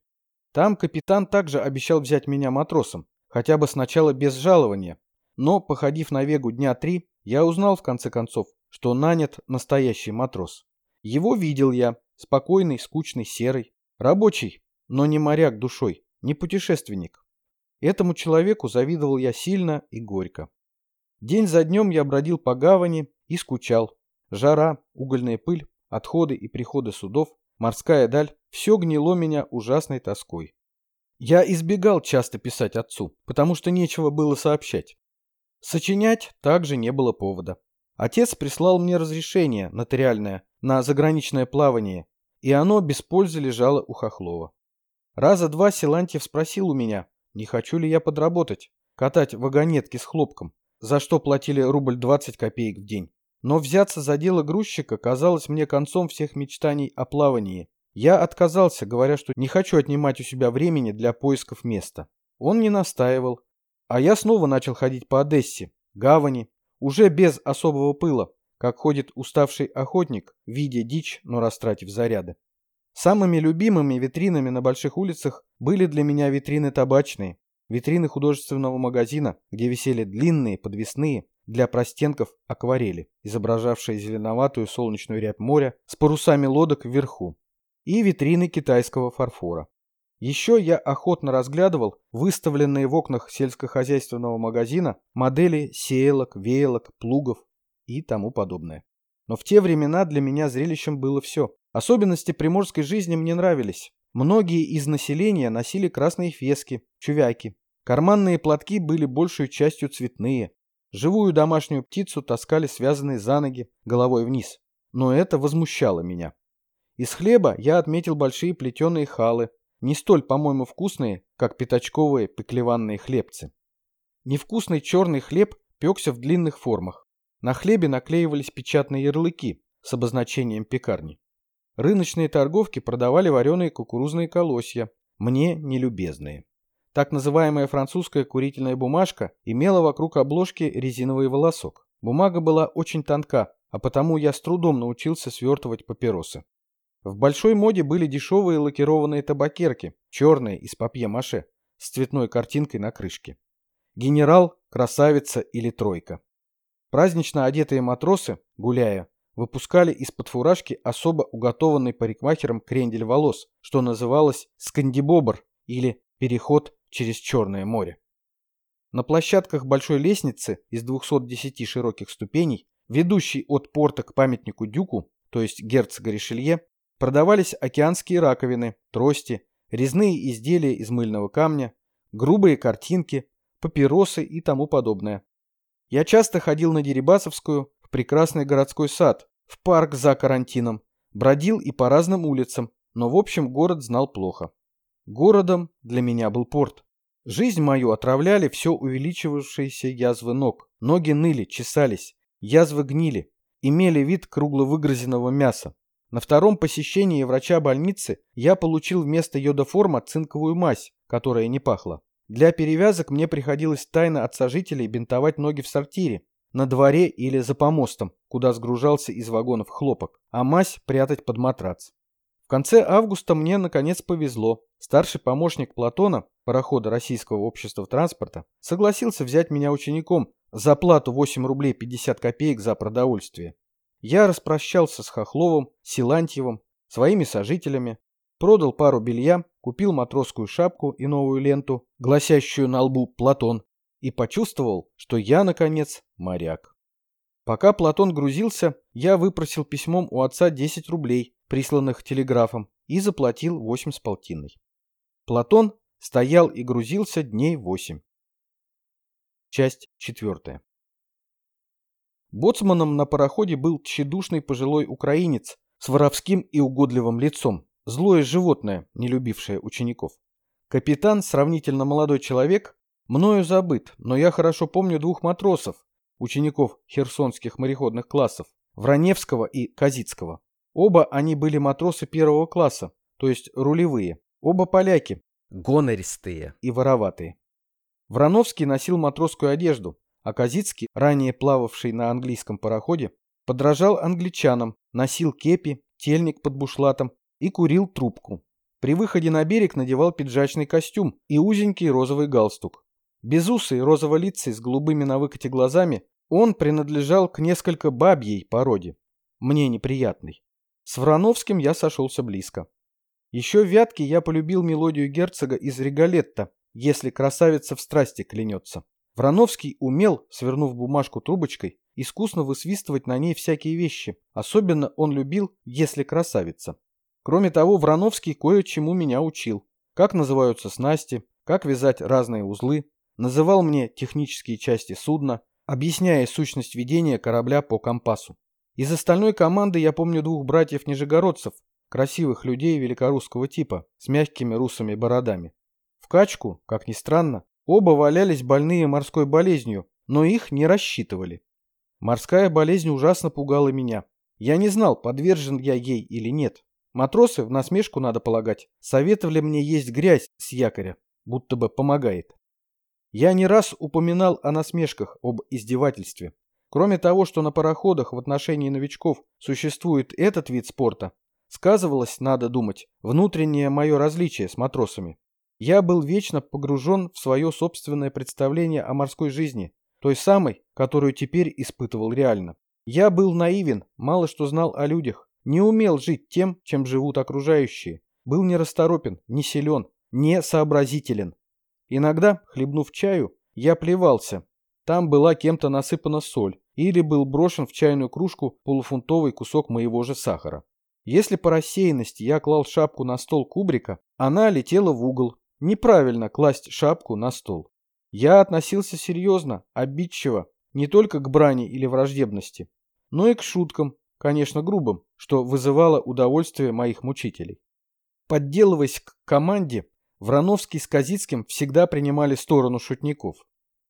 Там капитан также обещал взять меня матросом, хотя бы сначала без жалования, но, походив на Вегу дня три, я узнал в конце концов, что нанят настоящий матрос. Его видел я, спокойный, скучный, серый, рабочий, но не моряк душой, не путешественник. Этому человеку завидовал я сильно и горько. День за днем я бродил по гавани и скучал. Жара, угольная пыль, отходы и приходы судов морская даль, все гнило меня ужасной тоской. Я избегал часто писать отцу, потому что нечего было сообщать. Сочинять также не было повода. Отец прислал мне разрешение нотариальное на заграничное плавание, и оно без пользы лежало у Хохлова. Раза два Силантьев спросил у меня, не хочу ли я подработать, катать вагонетки с хлопком, за что платили рубль 20 копеек в день. Но взяться за дело грузчика казалось мне концом всех мечтаний о плавании. Я отказался, говоря, что не хочу отнимать у себя времени для поисков места. Он не настаивал. А я снова начал ходить по Одессе, гавани, уже без особого пыла, как ходит уставший охотник, видя дичь, но растратив заряды. Самыми любимыми витринами на больших улицах были для меня витрины табачные, витрины художественного магазина, где висели длинные, подвесные, для простенков акварели, изображавшие зеленоватую солнечную рябь моря с парусами лодок вверху, и витрины китайского фарфора. Еще я охотно разглядывал выставленные в окнах сельскохозяйственного магазина модели сеялок, веялок, плугов и тому подобное. Но в те времена для меня зрелищем было все. Особенности приморской жизни мне нравились. Многие из населения носили красные фески, чувяки. Карманные платки были большей частью цветные. Живую домашнюю птицу таскали связанные за ноги, головой вниз. Но это возмущало меня. Из хлеба я отметил большие плетеные халы, не столь, по-моему, вкусные, как пятачковые пеклеванные хлебцы. Невкусный черный хлеб пекся в длинных формах. На хлебе наклеивались печатные ярлыки с обозначением пекарни. Рыночные торговки продавали вареные кукурузные колосья, мне нелюбезные. Так называемая французская курительная бумажка имела вокруг обложки резиновый волосок. Бумага была очень тонка, а потому я с трудом научился свертывать папиросы. В большой моде были дешевые лакированные табакерки, черные, из папье-маше, с цветной картинкой на крышке. Генерал, красавица или тройка. Празднично одетые матросы, гуляя, выпускали из-под фуражки особо уготованный парикмахером крендель волос, что называлось скандибобр или переход через Черное море. На площадках большой лестницы из 210 широких ступеней, ведущей от порта к памятнику Дюку, то есть герцога Ришелье, продавались океанские раковины, трости, резные изделия из мыльного камня, грубые картинки, папиросы и тому подобное. Я часто ходил на Дерибасовскую, прекрасный городской сад, в парк за карантином, бродил и по разным улицам, но в общем город знал плохо. Городом для меня был порт. Жизнь мою отравляли все увеличивавшиеся язвы ног. Ноги ныли, чесались, язвы гнили, имели вид кругловыгрызенного мяса. На втором посещении врача больницы я получил вместо йодоформа цинковую мазь, которая не пахла. Для перевязок мне приходилось тайно от сожителей бинтовать ноги в сортире, на дворе или за помостом, куда сгружался из вагонов хлопок, а мазь прятать под матрац. В конце августа мне наконец повезло. Старший помощник Платона, парохода Российского общества транспорта, согласился взять меня учеником за плату 8 рублей 50 копеек за продовольствие. Я распрощался с Хохловым, Силантьевым, своими сожителями, продал пару белья, купил матросскую шапку и новую ленту, гласящую на лбу «Платон», и почувствовал, что я, наконец, моряк. Пока Платон грузился, я выпросил письмом у отца 10 рублей, присланных телеграфом, и заплатил 8 с полтиной. Платон стоял и грузился дней 8. Часть четвертая. Боцманом на пароходе был тщедушный пожилой украинец с воровским и угодливым лицом, злое животное, не любившее учеников. Капитан, сравнительно молодой человек, Мною забыт, но я хорошо помню двух матросов, учеников херсонских мореходных классов, Враневского и Казицкого. Оба они были матросы первого класса, то есть рулевые. Оба поляки, гонористые и вороватые. Врановский носил матросскую одежду, а Казицкий, ранее плававший на английском пароходе, подражал англичанам, носил кепи, тельник под бушлатом и курил трубку. При выходе на берег надевал пиджачный костюм и узенький розовый галстук. Безусый, розоволицый, с голубыми на выкате глазами, он принадлежал к несколько бабьей породе. Мне неприятный. С Врановским я сошелся близко. Еще в Вятке я полюбил мелодию герцога из Регалетта, если красавица в страсти клянется. Врановский умел, свернув бумажку трубочкой, искусно высвистывать на ней всякие вещи. Особенно он любил «если красавица». Кроме того, Врановский кое-чему меня учил. Как называются снасти, как вязать разные узлы, называл мне технические части судна, объясняя сущность ведения корабля по компасу. Из остальной команды я помню двух братьев-нижегородцев, красивых людей великорусского типа с мягкими русыми бородами. В качку, как ни странно, оба валялись больные морской болезнью, но их не рассчитывали. Морская болезнь ужасно пугала меня. Я не знал, подвержен я ей или нет. Матросы, в насмешку надо полагать, советовали мне есть грязь с якоря, будто бы помогает. Я не раз упоминал о насмешках, об издевательстве. Кроме того, что на пароходах в отношении новичков существует этот вид спорта, сказывалось, надо думать, внутреннее мое различие с матросами. Я был вечно погружен в свое собственное представление о морской жизни, той самой, которую теперь испытывал реально. Я был наивен, мало что знал о людях, не умел жить тем, чем живут окружающие, был нерасторопен, не силен, не сообразителен. Иногда, хлебнув чаю, я плевался. Там была кем-то насыпана соль, или был брошен в чайную кружку полуфунтовый кусок моего же сахара. Если по рассеянности я клал шапку на стол кубрика, она летела в угол. Неправильно класть шапку на стол. Я относился серьезно, обидчиво, не только к брани или враждебности, но и к шуткам, конечно грубым, что вызывало удовольствие моих мучителей. Подделываясь к команде, Врановский с Казицким всегда принимали сторону шутников.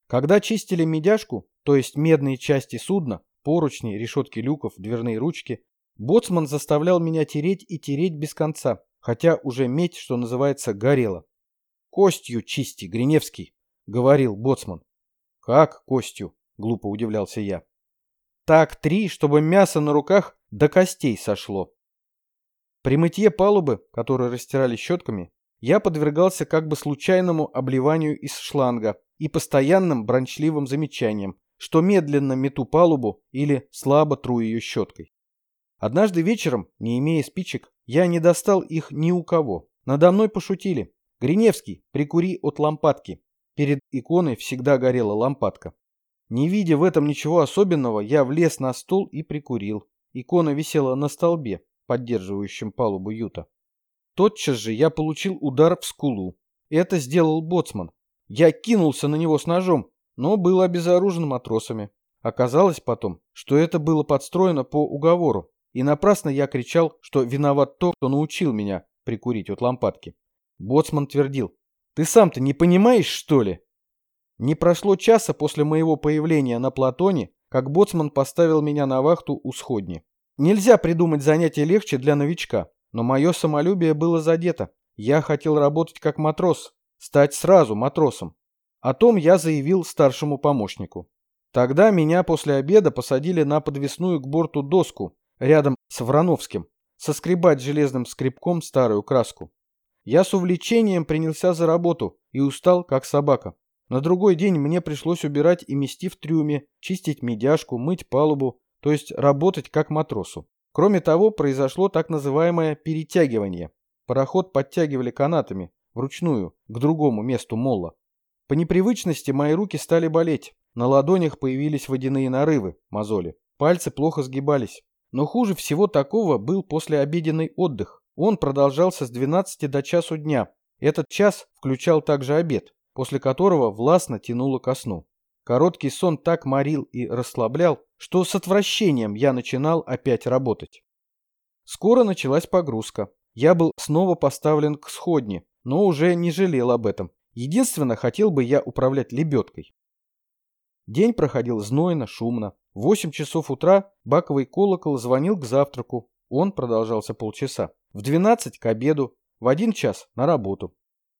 Когда чистили медяшку, то есть медные части судна, поручни, решетки люков, дверные ручки, боцман заставлял меня тереть и тереть без конца, хотя уже медь, что называется, горела. «Костью чисти, Гриневский», — говорил боцман. «Как костью?» — глупо удивлялся я. «Так три, чтобы мясо на руках до костей сошло». При мытье палубы, которую растирали щетками, я подвергался как бы случайному обливанию из шланга и постоянным брончливым замечаниям, что медленно мету палубу или слабо тру ее щеткой. Однажды вечером, не имея спичек, я не достал их ни у кого. Надо мной пошутили. «Гриневский, прикури от лампадки». Перед иконой всегда горела лампадка. Не видя в этом ничего особенного, я влез на стул и прикурил. Икона висела на столбе, поддерживающем палубу юта. Тотчас же я получил удар в скулу. Это сделал боцман. Я кинулся на него с ножом, но был обезоружен матросами. Оказалось потом, что это было подстроено по уговору, и напрасно я кричал, что виноват тот, кто научил меня прикурить от лампадки. Боцман твердил, «Ты сам-то не понимаешь, что ли?» Не прошло часа после моего появления на Платоне, как боцман поставил меня на вахту у сходни. Нельзя придумать занятие легче для новичка, но мое самолюбие было задето. Я хотел работать как матрос, стать сразу матросом. О том я заявил старшему помощнику. Тогда меня после обеда посадили на подвесную к борту доску, рядом с Врановским, соскребать железным скребком старую краску. Я с увлечением принялся за работу и устал, как собака. На другой день мне пришлось убирать и мести в трюме, чистить медяшку, мыть палубу, то есть работать как матросу. Кроме того, произошло так называемое перетягивание. Пароход подтягивали канатами, вручную, к другому месту мола. По непривычности мои руки стали болеть. На ладонях появились водяные нарывы, мозоли. Пальцы плохо сгибались. Но хуже всего такого был послеобеденный отдых. Он продолжался с 12 до часу дня. Этот час включал также обед, после которого властно тянуло ко сну. Короткий сон так морил и расслаблял, что с отвращением я начинал опять работать. Скоро началась погрузка. Я был снова поставлен к сходне, но уже не жалел об этом Единственно, хотел бы я управлять лебедкой. День проходил знойно, шумно. В 8 часов утра баковый колокол звонил к завтраку. Он продолжался полчаса. В 12 к обеду. В 1 час на работу.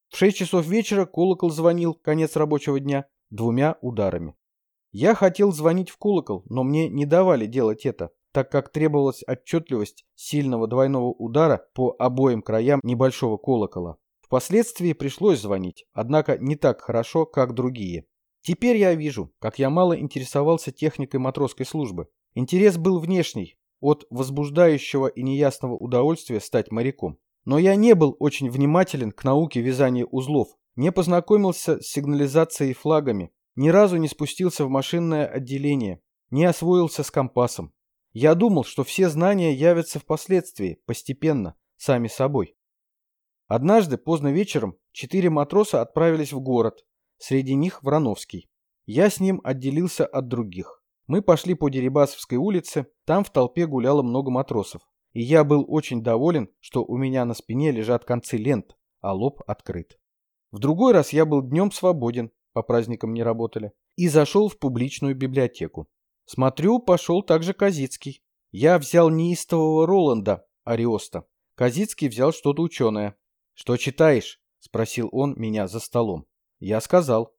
В 6 часов вечера колокол звонил, конец рабочего дня, двумя ударами. Я хотел звонить в колокол, но мне не давали делать это, так как требовалась отчетливость сильного двойного удара по обоим краям небольшого колокола. Впоследствии пришлось звонить, однако не так хорошо, как другие. Теперь я вижу, как я мало интересовался техникой матросской службы. Интерес был внешний, от возбуждающего и неясного удовольствия стать моряком. Но я не был очень внимателен к науке вязания узлов, не познакомился с сигнализацией и флагами, ни разу не спустился в машинное отделение, не освоился с компасом. Я думал, что все знания явятся впоследствии, постепенно, сами собой. Однажды, поздно вечером, четыре матроса отправились в город, среди них Врановский. Я с ним отделился от других. Мы пошли по Дерибасовской улице, там в толпе гуляло много матросов. и я был очень доволен, что у меня на спине лежат концы лент, а лоб открыт. В другой раз я был днем свободен, по праздникам не работали, и зашел в публичную библиотеку. Смотрю, пошел также Казицкий. Я взял неистового Роланда, Ариоста. Казицкий взял что-то ученое. «Что читаешь?» — спросил он меня за столом. Я сказал.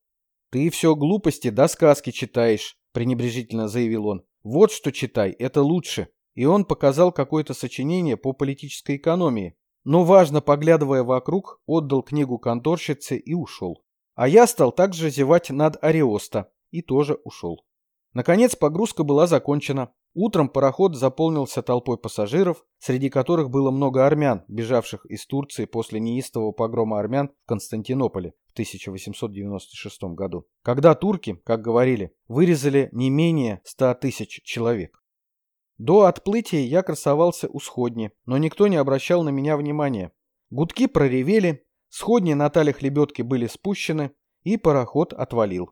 «Ты все глупости да сказки читаешь», — пренебрежительно заявил он. «Вот что читай, это лучше». И он показал какое-то сочинение по политической экономии. Но, важно поглядывая вокруг, отдал книгу конторщице и ушел. А я стал также зевать над Ариоста и тоже ушел. Наконец погрузка была закончена. Утром пароход заполнился толпой пассажиров, среди которых было много армян, бежавших из Турции после неистового погрома армян в Константинополе в 1896 году, когда турки, как говорили, вырезали не менее 100 тысяч человек. До отплытия я красовался у сходни, но никто не обращал на меня внимания. Гудки проревели, сходни на талях лебедки были спущены, и пароход отвалил.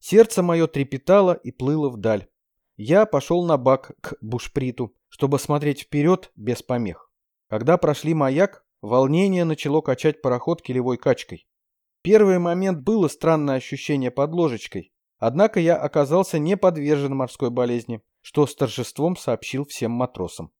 Сердце мое трепетало и плыло вдаль. Я пошел на бак к бушприту, чтобы смотреть вперед без помех. Когда прошли маяк, волнение начало качать пароход килевой качкой. Первый момент было странное ощущение под ложечкой, однако я оказался не подвержен морской болезни, что с торжеством сообщил всем матросам.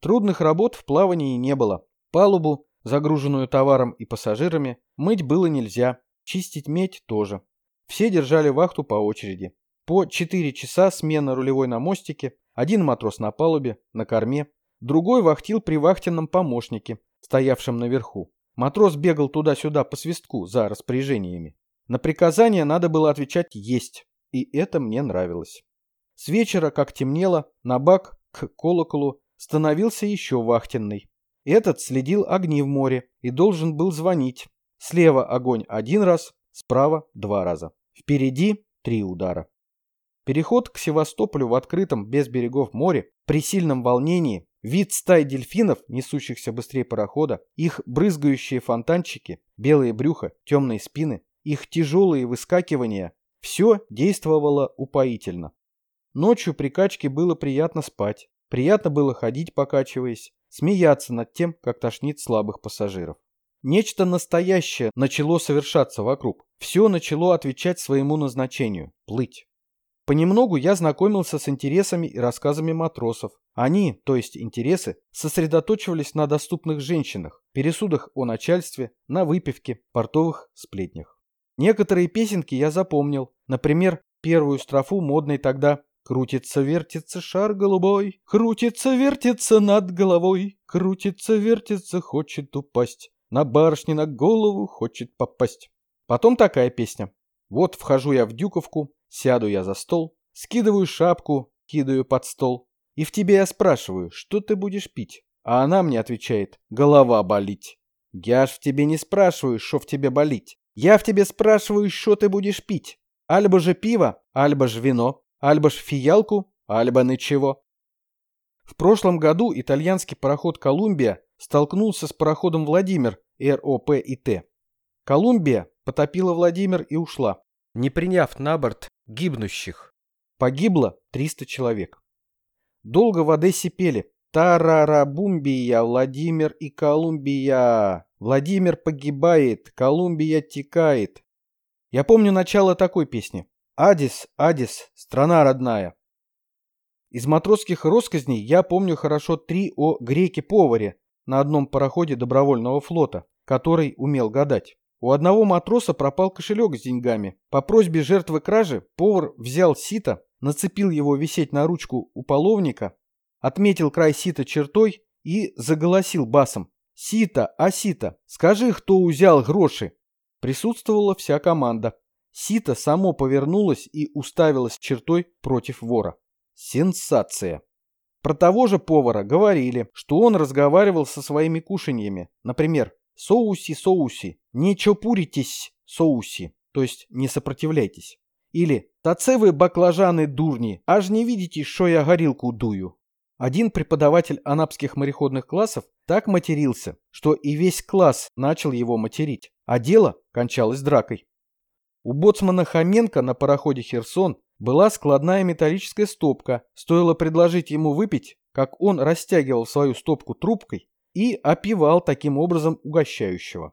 Трудных работ в плавании не было. Палубу, загруженную товаром и пассажирами, мыть было нельзя, чистить медь тоже. Все держали вахту по очереди. По 4 часа смена рулевой на мостике, один матрос на палубе, на корме, другой вахтил при вахтенном помощнике, стоявшем наверху. Матрос бегал туда-сюда по свистку за распоряжениями. На приказания надо было отвечать «есть», и это мне нравилось. С вечера, как темнело, на бак к колоколу становился еще вахтенный. Этот следил огни в море и должен был звонить. Слева огонь один раз, справа два раза. Впереди три удара. Переход к Севастополю в открытом, без берегов море, при сильном волнении, вид стай дельфинов, несущихся быстрее парохода, их брызгающие фонтанчики, белые брюха, темные спины, их тяжелые выскакивания – все действовало упоительно. Ночью при качке было приятно спать, приятно было ходить покачиваясь, смеяться над тем, как тошнит слабых пассажиров. Нечто настоящее начало совершаться вокруг. Все начало отвечать своему назначению – плыть. Понемногу я знакомился с интересами и рассказами матросов. Они, то есть интересы, сосредоточивались на доступных женщинах, пересудах о начальстве, на выпивке, портовых сплетнях. Некоторые песенки я запомнил. Например, первую строфу модной тогда «Крутится-вертится шар голубой, крутится-вертится над головой, крутится-вертится, хочет упасть, на барышне на голову хочет попасть». Потом такая песня. Вот вхожу я в Дюковку, Сяду я за стол, скидываю шапку, кидаю под стол. И в тебе я спрашиваю, что ты будешь пить? А она мне отвечает, голова болить. Я ж в тебе не спрашиваю, что в тебе болить. Я в тебе спрашиваю, что ты будешь пить. Альбо же пиво, альбо же вино, альбо ж фиялку, альбо ничего. В прошлом году итальянский пароход «Колумбия» столкнулся с пароходом «Владимир» РОП и Т. «Колумбия» потопила «Владимир» и ушла, не приняв на борт гибнущих. Погибло 300 человек. Долго в Одессе пели «Тарарабумбия, Владимир и Колумбия! Владимир погибает, Колумбия текает!» Я помню начало такой песни. «Адис, Адис, страна родная». Из матросских россказней я помню хорошо три о греке-поваре на одном пароходе добровольного флота, который умел гадать. У одного матроса пропал кошелек с деньгами. По просьбе жертвы кражи повар взял сито, нацепил его висеть на ручку у половника, отметил край сита чертой и заголосил басом. «Сито, а сито, скажи, кто взял гроши?» Присутствовала вся команда. Сито само повернулось и уставилось чертой против вора. Сенсация. Про того же повара говорили, что он разговаривал со своими кушаньями. Например, Соуси, соуси, не чопуритесь, соуси, то есть не сопротивляйтесь. Или «Таце вы баклажаны дурни, аж не видите, что я горилку дую». Один преподаватель анапских мореходных классов так матерился, что и весь класс начал его материть, а дело кончалось дракой. У боцмана Хоменко на пароходе «Херсон» была складная металлическая стопка. Стоило предложить ему выпить, как он растягивал свою стопку трубкой и опивал таким образом угощающего.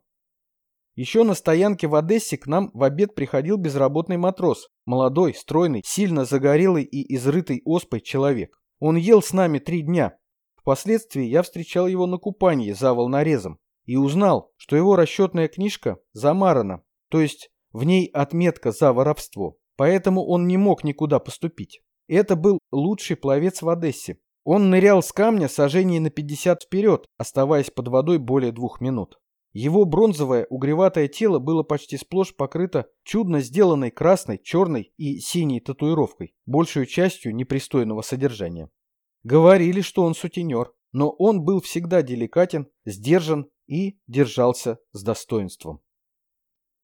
Еще на стоянке в Одессе к нам в обед приходил безработный матрос, молодой, стройный, сильно загорелый и изрытый оспой человек. Он ел с нами три дня. Впоследствии я встречал его на купании за волнорезом и узнал, что его расчетная книжка замарана, то есть в ней отметка за воровство, поэтому он не мог никуда поступить. Это был лучший пловец в Одессе. Он нырял с камня сожжений на 50 вперед, оставаясь под водой более двух минут. Его бронзовое угреватое тело было почти сплошь покрыто чудно сделанной красной, черной и синей татуировкой, большую частью непристойного содержания. Говорили, что он сутенер, но он был всегда деликатен, сдержан и держался с достоинством.